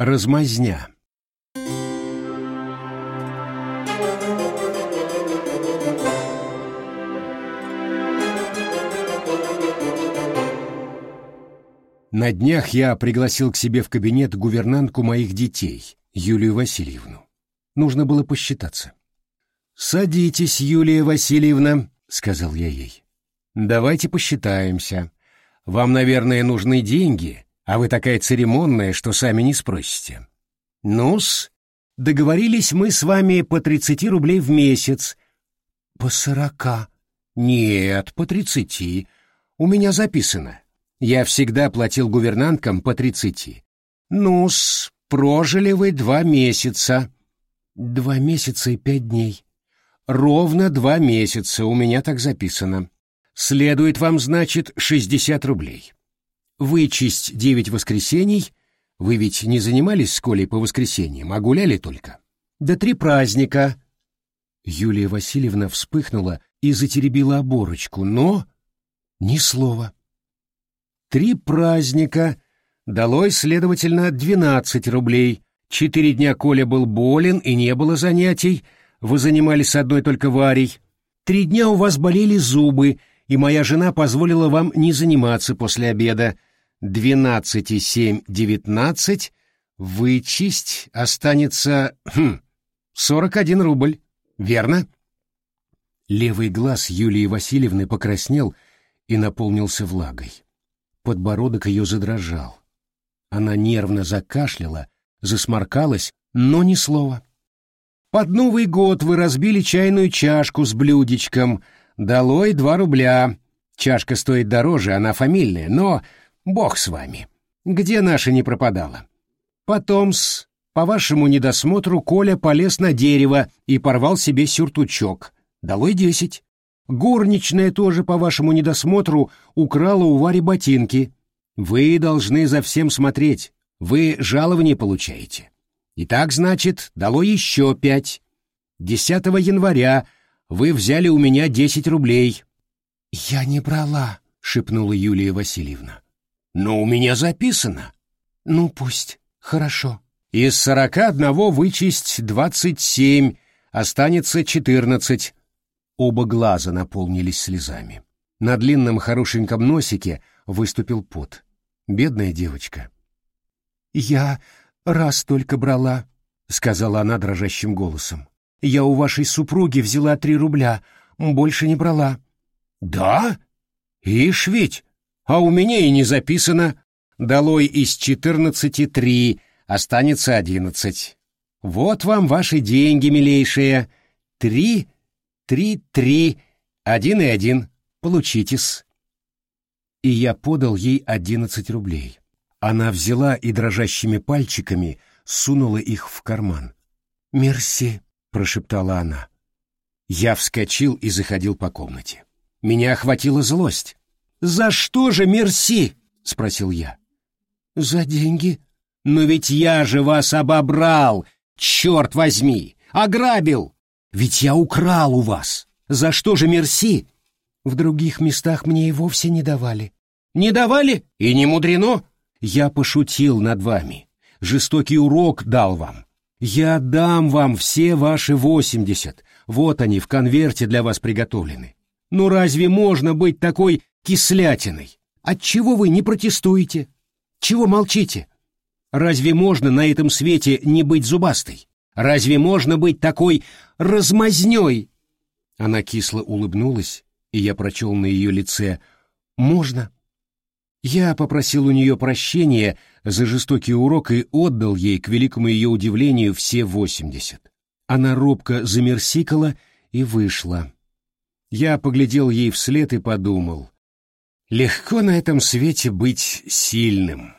Размазня. На днях я пригласил к себе в кабинет гувернантку моих детей, Юлию Васильевну. Нужно было посчитаться. «Садитесь, Юлия Васильевна», — сказал я ей. «Давайте посчитаемся. Вам, наверное, нужны деньги, а вы такая церемонная, что сами не спросите. Ну-с, договорились мы с вами по тридцати рублей в месяц». «По сорока». «Нет, по тридцати. У меня записано. Я всегда платил гувернанткам по тридцати. Ну-с, прожили вы два месяца. Два месяца и пять дней. Ровно два месяца, у меня так записано. Следует вам, значит, шестьдесят рублей. Вычесть девять воскресений. Вы ведь не занимались с Колей по воскресеньям, а гуляли только. Да три праздника. Юлия Васильевна вспыхнула и затеребила оборочку, но... Ни слова. Три праздника. Долой, следовательно, двенадцать рублей. Четыре дня Коля был болен и не было занятий. Вы занимались одной только Варей. Три дня у вас болели зубы, и моя жена позволила вам не заниматься после обеда. Двенадцать и семь — девятнадцать. Вычесть останется... Хм, сорок один рубль. Верно? Левый глаз Юлии Васильевны покраснел и наполнился влагой. Подбородок ее задрожал. Она нервно закашляла, засморкалась, но ни слова. «Под Новый год вы разбили чайную чашку с блюдечком. Долой два рубля. Чашка стоит дороже, она фамильная, но бог с вами. Где наша не пропадала? Потом-с, по вашему недосмотру, Коля полез на дерево и порвал себе сюртучок. Долой десять. Горничная тоже, по вашему недосмотру, украла у Вари ботинки. Вы должны за всем смотреть. Вы жалование получаете. Итак, значит, дало еще пять. Десятого января вы взяли у меня десять рублей. — Я не брала, — шепнула Юлия Васильевна. — Но у меня записано. — Ну, пусть. Хорошо. Из сорока одного вычесть двадцать семь, останется четырнадцать. Оба глаза наполнились слезами. На длинном хорошеньком носике выступил пот. Бедная девочка. «Я раз только брала», — сказала она дрожащим голосом. «Я у вашей супруги взяла три рубля, больше не брала». «Да? Ишь ведь! А у меня и не записано. Долой из четырнадцати три, останется одиннадцать. Вот вам ваши деньги, милейшие. Три Три-три, один и один. Получитесь. И я подал ей одиннадцать рублей. Она взяла и дрожащими пальчиками сунула их в карман. «Мерси», — прошептала она. Я вскочил и заходил по комнате. Меня охватила злость. «За что же мерси?» — спросил я. «За деньги». «Но ведь я же вас обобрал, черт возьми! Ограбил! Ведь я украл у вас. За что же мерси? В других местах мне и вовсе не давали. Не давали? И не мудрено. Я пошутил над вами. Жестокий урок дал вам. Я дам вам все ваши восемьдесят. Вот они в конверте для вас приготовлены. Ну разве можно быть такой кислятиной? Отчего вы не протестуете? Чего молчите? Разве можно на этом свете не быть зубастой? Разве можно быть такой размазнёй?» Она кисло улыбнулась, и я прочел на ее лице «Можно». Я попросил у нее прощения за жестокий урок и отдал ей, к великому ее удивлению, все восемьдесят. Она робко замерсикала и вышла. Я поглядел ей вслед и подумал, легко на этом свете быть сильным.